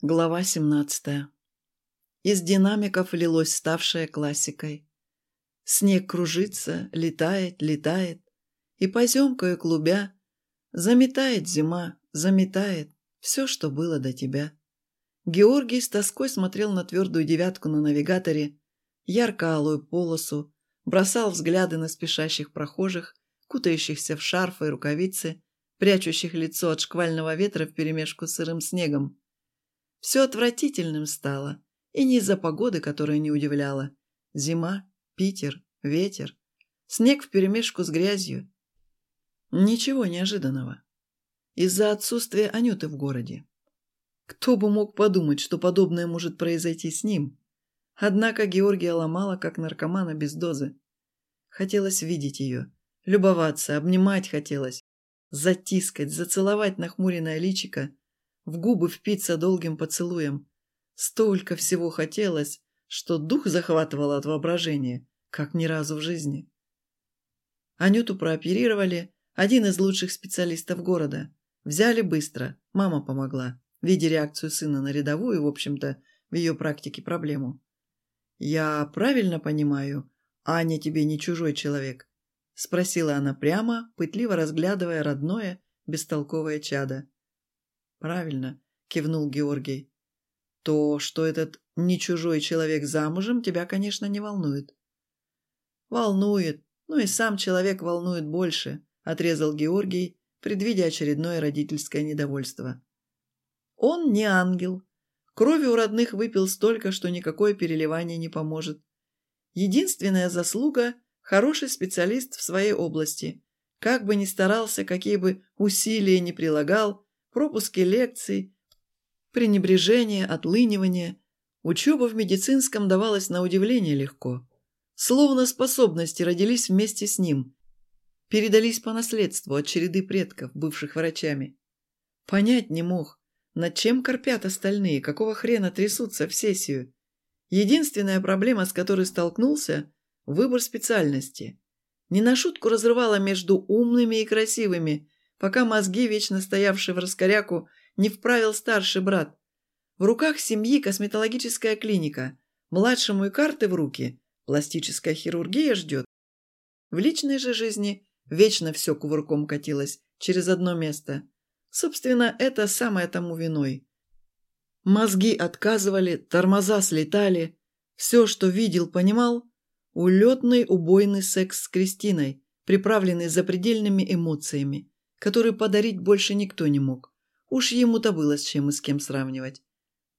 Глава 17. Из динамиков лилось ставшее классикой. Снег кружится, летает, летает, и поземкою клубя заметает зима, заметает все, что было до тебя. Георгий с тоской смотрел на твердую девятку на навигаторе, ярко-алую полосу, бросал взгляды на спешащих прохожих, кутающихся в шарфы и рукавицы, прячущих лицо от шквального ветра вперемешку с сырым снегом. Все отвратительным стало, и не из-за погоды, которая не удивляла. Зима, Питер, ветер, снег вперемешку с грязью. Ничего неожиданного. Из-за отсутствия Анюты в городе. Кто бы мог подумать, что подобное может произойти с ним? Однако Георгия ломала, как наркомана без дозы. Хотелось видеть ее, любоваться, обнимать хотелось, затискать, зацеловать нахмуренное личико, в губы впиться долгим поцелуем. Столько всего хотелось, что дух захватывало от воображения, как ни разу в жизни. Анюту прооперировали, один из лучших специалистов города. Взяли быстро, мама помогла, видя реакцию сына на рядовую, в общем-то, в ее практике проблему. «Я правильно понимаю, Аня тебе не чужой человек?» – спросила она прямо, пытливо разглядывая родное, бестолковое чадо. «Правильно», – кивнул Георгий. «То, что этот не чужой человек замужем, тебя, конечно, не волнует». «Волнует, ну и сам человек волнует больше», – отрезал Георгий, предвидя очередное родительское недовольство. «Он не ангел. Крови у родных выпил столько, что никакое переливание не поможет. Единственная заслуга – хороший специалист в своей области. Как бы ни старался, какие бы усилия ни прилагал – пропуски лекций, пренебрежение, отлынивание. Учеба в медицинском давалась на удивление легко. Словно способности родились вместе с ним. Передались по наследству от череды предков, бывших врачами. Понять не мог, над чем корпят остальные, какого хрена трясутся в сессию. Единственная проблема, с которой столкнулся – выбор специальности. Не на шутку разрывала между умными и красивыми, пока мозги, вечно стоявшие в раскоряку, не вправил старший брат. В руках семьи косметологическая клиника, младшему и карты в руки, пластическая хирургия ждет. В личной же жизни вечно все кувырком катилось через одно место. Собственно, это самое тому виной. Мозги отказывали, тормоза слетали. Все, что видел, понимал. Улетный убойный секс с Кристиной, приправленный запредельными эмоциями который подарить больше никто не мог. Уж ему-то было с чем и с кем сравнивать.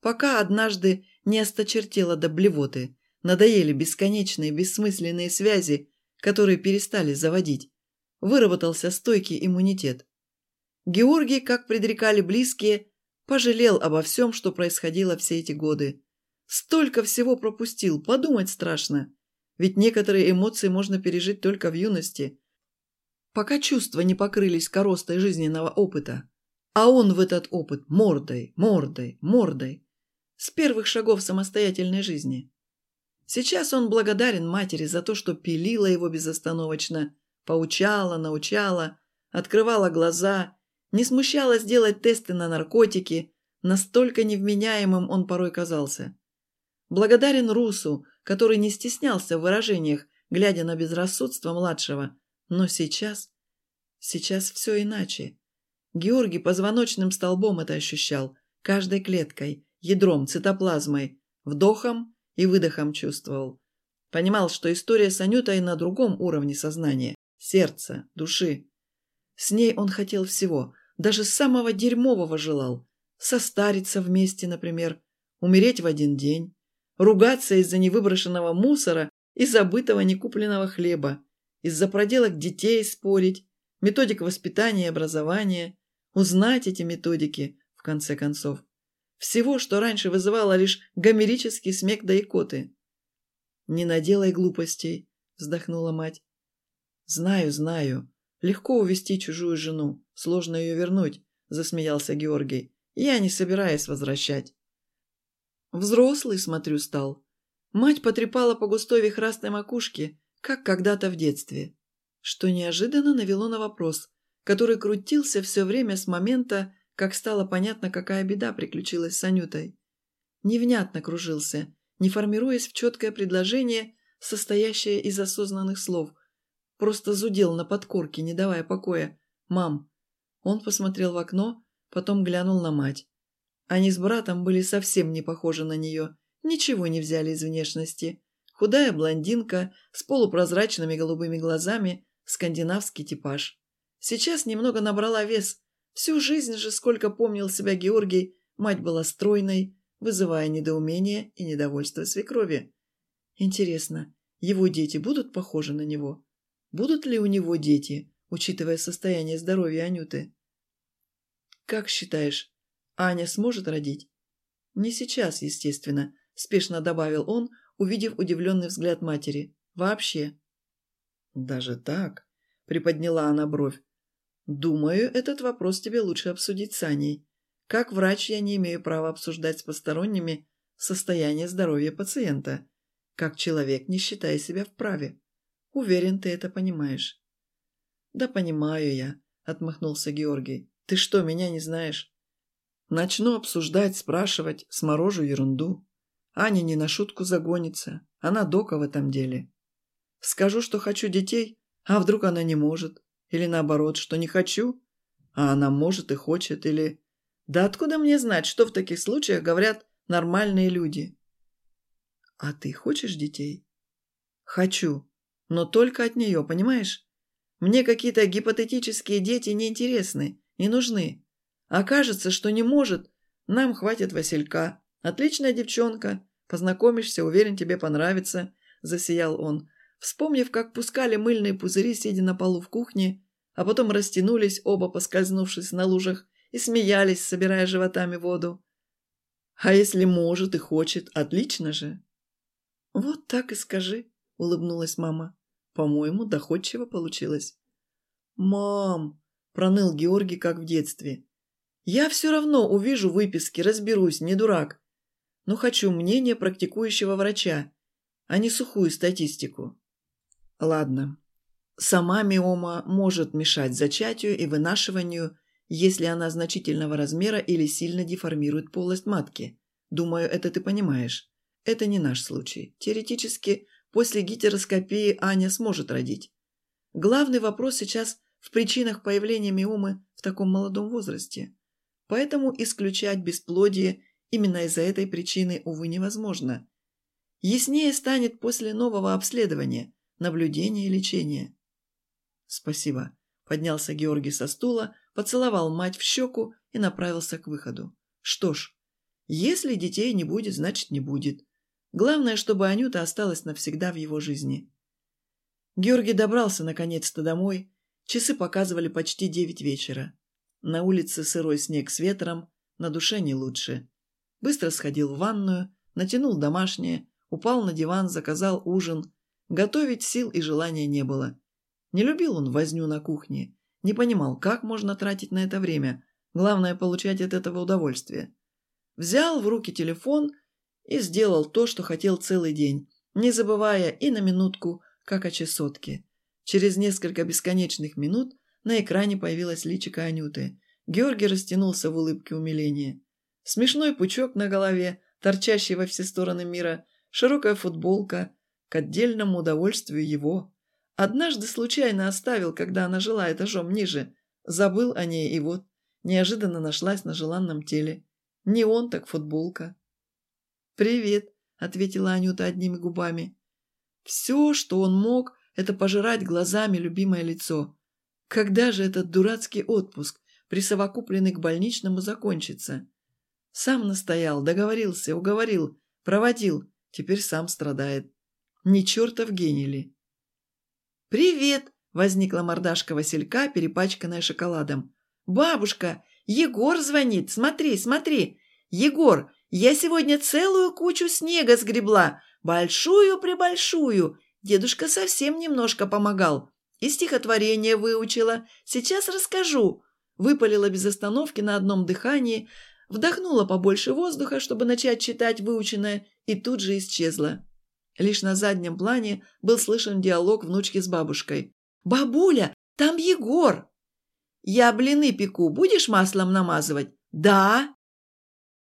Пока однажды не осточертело до блевоты, надоели бесконечные бессмысленные связи, которые перестали заводить. Выработался стойкий иммунитет. Георгий, как предрекали близкие, пожалел обо всем, что происходило все эти годы. Столько всего пропустил, подумать страшно. Ведь некоторые эмоции можно пережить только в юности, пока чувства не покрылись коростой жизненного опыта. А он в этот опыт мордой, мордой, мордой. С первых шагов самостоятельной жизни. Сейчас он благодарен матери за то, что пилила его безостановочно, поучала, научала, открывала глаза, не смущала сделать тесты на наркотики, настолько невменяемым он порой казался. Благодарен Русу, который не стеснялся в выражениях, глядя на безрассудство младшего, но сейчас... Сейчас все иначе. Георгий позвоночным столбом это ощущал, каждой клеткой, ядром, цитоплазмой, вдохом и выдохом чувствовал. Понимал, что история с Анютой на другом уровне сознания, сердца, души. С ней он хотел всего, даже самого дерьмового желал. Состариться вместе, например, умереть в один день, ругаться из-за невыброшенного мусора и забытого некупленного хлеба, из-за проделок детей спорить, методик воспитания и образования, узнать эти методики, в конце концов. Всего, что раньше вызывало лишь гомерический смех да икоты. «Не наделай глупостей», — вздохнула мать. «Знаю, знаю. Легко увести чужую жену. Сложно ее вернуть», — засмеялся Георгий. «Я не собираюсь возвращать». Взрослый, смотрю, стал. Мать потрепала по густой вихрастой макушке, как когда-то в детстве, что неожиданно навело на вопрос, который крутился все время с момента, как стало понятно, какая беда приключилась с Анютой. Невнятно кружился, не формируясь в четкое предложение, состоящее из осознанных слов. Просто зудел на подкорке, не давая покоя. «Мам». Он посмотрел в окно, потом глянул на мать. Они с братом были совсем не похожи на нее, ничего не взяли из внешности. Худая блондинка с полупрозрачными голубыми глазами, скандинавский типаж. Сейчас немного набрала вес. Всю жизнь же, сколько помнил себя Георгий, мать была стройной, вызывая недоумение и недовольство свекрови. Интересно, его дети будут похожи на него? Будут ли у него дети, учитывая состояние здоровья Анюты? Как считаешь, Аня сможет родить? Не сейчас, естественно, спешно добавил он, увидев удивленный взгляд матери. Вообще. Даже так? Приподняла она бровь. Думаю, этот вопрос тебе лучше обсудить с Аней. Как врач я не имею права обсуждать с посторонними состояние здоровья пациента, как человек, не считая себя вправе. Уверен, ты это понимаешь. Да понимаю я, отмахнулся Георгий. Ты что, меня не знаешь? Начну обсуждать, спрашивать, сморожу ерунду. Аня не на шутку загонится, она дока в этом деле. Скажу, что хочу детей, а вдруг она не может, или наоборот, что не хочу, а она может и хочет, или да откуда мне знать, что в таких случаях говорят нормальные люди? А ты хочешь детей? Хочу, но только от нее, понимаешь? Мне какие-то гипотетические дети не интересны, не нужны. А кажется, что не может. Нам хватит Василька. Отличная девчонка. Познакомишься, уверен, тебе понравится, засиял он. Вспомнив, как пускали мыльные пузыри, сидя на полу в кухне, а потом растянулись, оба поскользнувшись на лужах, и смеялись, собирая животами воду. А если может и хочет, отлично же. Вот так и скажи, улыбнулась мама. По-моему, доходчиво получилось. Мам, проныл Георгий, как в детстве. Я все равно увижу выписки, разберусь, не дурак. Но хочу мнение практикующего врача, а не сухую статистику. Ладно. Сама миома может мешать зачатию и вынашиванию если она значительного размера или сильно деформирует полость матки. Думаю, это ты понимаешь. Это не наш случай. Теоретически, после гетероскопии Аня сможет родить. Главный вопрос сейчас в причинах появления миомы в таком молодом возрасте. Поэтому исключать бесплодие именно из-за этой причины, увы, невозможно. Яснее станет после нового обследования, наблюдения и лечения. Спасибо. Поднялся Георгий со стула, поцеловал мать в щеку и направился к выходу. Что ж, если детей не будет, значит не будет. Главное, чтобы Анюта осталась навсегда в его жизни. Георгий добрался наконец-то домой. Часы показывали почти девять вечера. На улице сырой снег с ветром, на душе не лучше. Быстро сходил в ванную, натянул домашнее, упал на диван, заказал ужин. Готовить сил и желания не было. Не любил он возню на кухне, не понимал, как можно тратить на это время, главное получать от этого удовольствие. Взял в руки телефон и сделал то, что хотел целый день, не забывая и на минутку, как о чесотке. Через несколько бесконечных минут на экране появилась личико Анюты. Георгий растянулся в улыбке умиления. Смешной пучок на голове, торчащий во все стороны мира, широкая футболка, к отдельному удовольствию его, Однажды случайно оставил, когда она жила этажом ниже. Забыл о ней и вот, неожиданно нашлась на желанном теле. Не он, так футболка. «Привет», — ответила Анюта одними губами. Все, что он мог, это пожирать глазами любимое лицо. Когда же этот дурацкий отпуск, присовокупленный к больничному, закончится? Сам настоял, договорился, уговорил, проводил, теперь сам страдает. Не чертов гений ли? «Привет!» – возникла мордашка Василька, перепачканная шоколадом. «Бабушка, Егор звонит, смотри, смотри! Егор, я сегодня целую кучу снега сгребла, большую-пребольшую. Дедушка совсем немножко помогал. И стихотворение выучила. Сейчас расскажу». Выпалила без остановки на одном дыхании, вдохнула побольше воздуха, чтобы начать читать выученное, и тут же исчезла. Лишь на заднем плане был слышен диалог внучки с бабушкой. «Бабуля, там Егор!» Я блины пеку, будешь маслом намазывать?» «Да».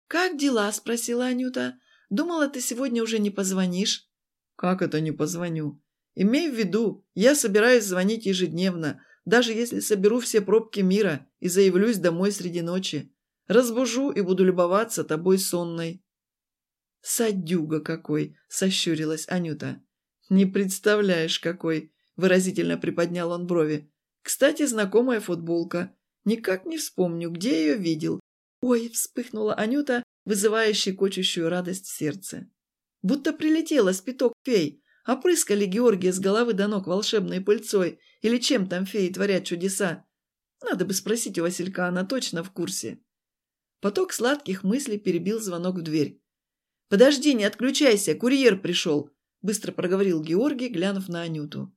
«Как дела?» – спросила Анюта. «Думала, ты сегодня уже не позвонишь». «Как это не позвоню? Имей в виду, я собираюсь звонить ежедневно, даже если соберу все пробки мира и заявлюсь домой среди ночи. Разбужу и буду любоваться тобой сонной». «Садюга какой!» – сощурилась Анюта. «Не представляешь, какой!» – выразительно приподнял он брови. «Кстати, знакомая футболка. Никак не вспомню, где ее видел». «Ой!» – вспыхнула Анюта, вызывая щекочущую радость в сердце. Будто прилетела с пяток фей, опрыскали Георгия с головы до ног волшебной пыльцой, или чем там феи творят чудеса. Надо бы спросить у Василька, она точно в курсе. Поток сладких мыслей перебил звонок в дверь. «Подожди, не отключайся, курьер пришел», – быстро проговорил Георгий, глянув на Анюту.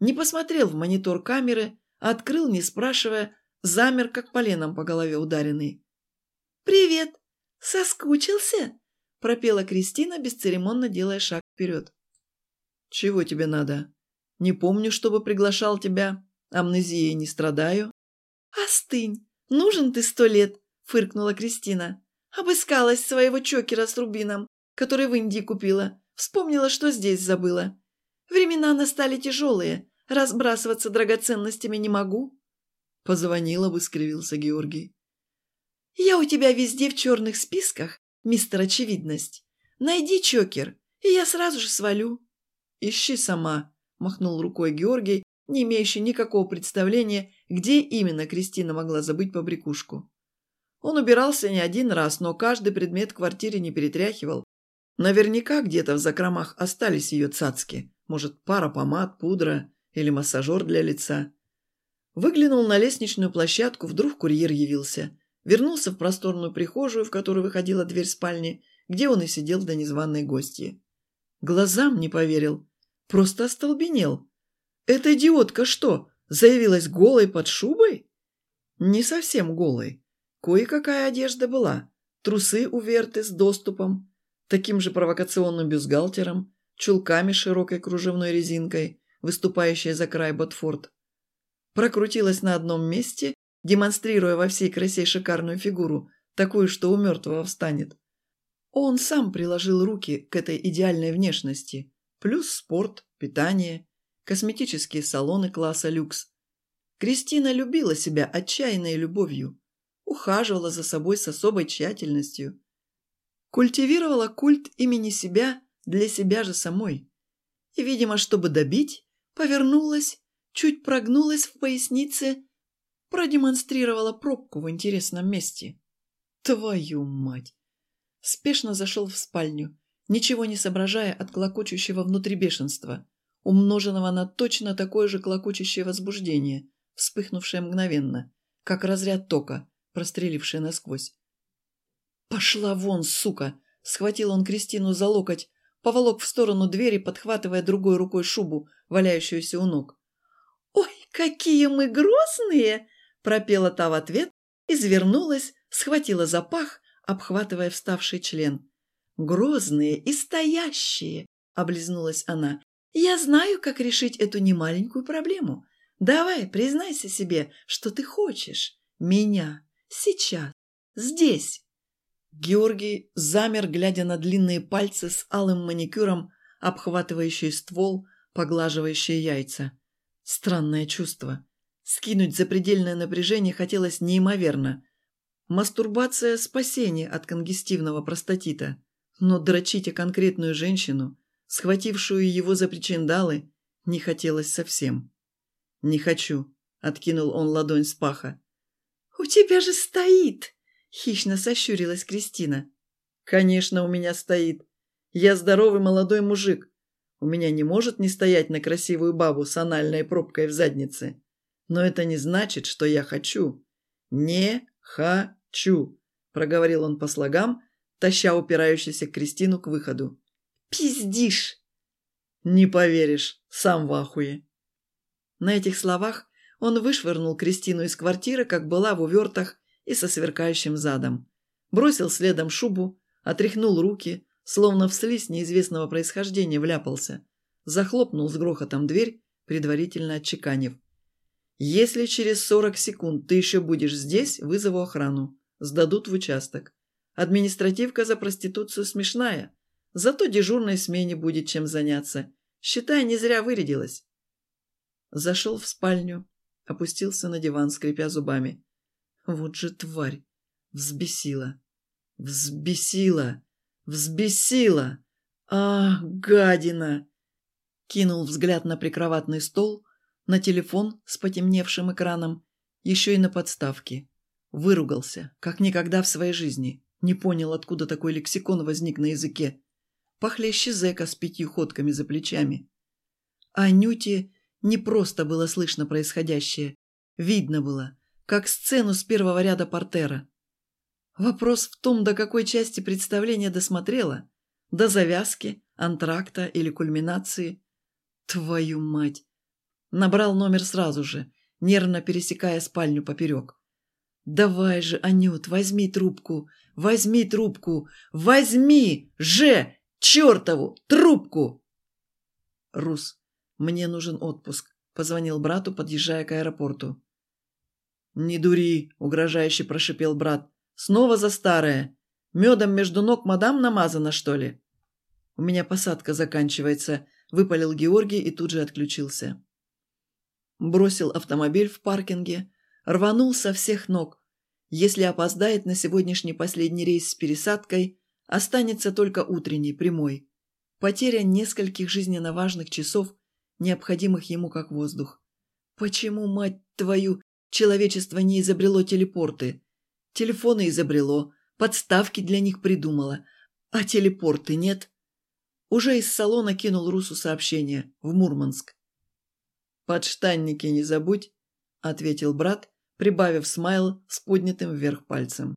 Не посмотрел в монитор камеры, а открыл, не спрашивая, замер, как поленом по голове ударенный. «Привет! Соскучился?» – пропела Кристина, бесцеремонно делая шаг вперед. «Чего тебе надо? Не помню, чтобы приглашал тебя. Амнезией не страдаю». «Остынь! Нужен ты сто лет!» – фыркнула Кристина. «Обыскалась своего чокера с рубином, который в Индии купила. Вспомнила, что здесь забыла. Времена настали тяжелые. Разбрасываться драгоценностями не могу». Позвонила бы, скривился Георгий. «Я у тебя везде в черных списках, мистер Очевидность. Найди чокер, и я сразу же свалю». «Ищи сама», – махнул рукой Георгий, не имеющий никакого представления, где именно Кристина могла забыть побрякушку. Он убирался не один раз, но каждый предмет в квартире не перетряхивал. Наверняка где-то в закромах остались ее цацки. Может, пара помад, пудра или массажер для лица. Выглянул на лестничную площадку, вдруг курьер явился. Вернулся в просторную прихожую, в которую выходила дверь спальни, где он и сидел до незваной гости. Глазам не поверил. Просто остолбенел. Эта идиотка что, заявилась голой под шубой? Не совсем голой. Кое-какая одежда была. Трусы у Верты с доступом, таким же провокационным бюстгальтером, чулками с широкой кружевной резинкой, выступающей за край ботфорд. Прокрутилась на одном месте, демонстрируя во всей красе шикарную фигуру, такую, что у мертвого встанет. Он сам приложил руки к этой идеальной внешности, плюс спорт, питание, косметические салоны класса люкс. Кристина любила себя отчаянной любовью, ухаживала за собой с особой тщательностью, культивировала культ имени себя для себя же самой. И, видимо, чтобы добить, повернулась, чуть прогнулась в пояснице, продемонстрировала пробку в интересном месте. Твою мать! Спешно зашел в спальню, ничего не соображая от клокочущего внутри бешенства, умноженного на точно такое же клокочущее возбуждение, вспыхнувшее мгновенно, как разряд тока, простреливший насквозь. «Пошла вон, сука!» — схватил он Кристину за локоть, поволок в сторону двери, подхватывая другой рукой шубу, валяющуюся у ног. «Ой, какие мы грозные!» — пропела та в ответ, извернулась, схватила за пах, обхватывая вставший член. «Грозные и стоящие!» — облизнулась она. «Я знаю, как решить эту немаленькую проблему. Давай, признайся себе, что ты хочешь. Меня. Сейчас. Здесь». Георгий замер, глядя на длинные пальцы с алым маникюром, обхватывающие ствол, поглаживающие яйца. Странное чувство. Скинуть запредельное напряжение хотелось неимоверно. Мастурбация – спасение от конгестивного простатита. Но дрочить о конкретную женщину, схватившую его за причиндалы, не хотелось совсем. «Не хочу», – откинул он ладонь с паха. «У тебя же стоит!» Хищно сощурилась Кристина. «Конечно, у меня стоит. Я здоровый молодой мужик. У меня не может не стоять на красивую бабу с анальной пробкой в заднице. Но это не значит, что я хочу. Не хочу», – проговорил он по слогам, таща упирающуюся Кристину к выходу. «Пиздишь!» «Не поверишь, сам в ахуе». На этих словах он вышвырнул Кристину из квартиры, как была в увертах, и со сверкающим задом. Бросил следом шубу, отряхнул руки, словно в слизь неизвестного происхождения вляпался. Захлопнул с грохотом дверь, предварительно отчеканив. Если через 40 секунд ты еще будешь здесь, вызову охрану. Сдадут в участок. Административка за проституцию смешная. Зато дежурной смене будет чем заняться. Считай, не зря вырядилась. Зашел в спальню, опустился на диван, скрипя зубами. Вот же тварь! Взбесила. Взбесила! Взбесила! А, гадина! Кинул взгляд на прикроватный стол, на телефон с потемневшим экраном, еще и на подставки. Выругался, как никогда в своей жизни. Не понял, откуда такой лексикон возник на языке. Похлеще зэка с пятью ходками за плечами. А Нюте не просто было слышно происходящее. Видно было, как сцену с первого ряда портера. Вопрос в том, до какой части представления досмотрела. До завязки, антракта или кульминации. Твою мать! Набрал номер сразу же, нервно пересекая спальню поперек. «Давай же, Анют, возьми трубку! Возьми трубку! Возьми же! Чертову! Трубку!» «Рус, мне нужен отпуск», — позвонил брату, подъезжая к аэропорту. «Не дури», — угрожающе прошипел брат. «Снова за старое. Медом между ног мадам намазано, что ли?» «У меня посадка заканчивается», — выпалил Георгий и тут же отключился. Бросил автомобиль в паркинге, рванул со всех ног. Если опоздает на сегодняшний последний рейс с пересадкой, останется только утренний, прямой. Потеря нескольких жизненно важных часов, необходимых ему как воздух. Почему, мать твою, Человечество не изобрело телепорты. Телефоны изобрело, подставки для них придумало, а телепорты нет. Уже из салона кинул Русу сообщение в Мурманск. «Подштанники не забудь», — ответил брат, прибавив смайл с поднятым вверх пальцем.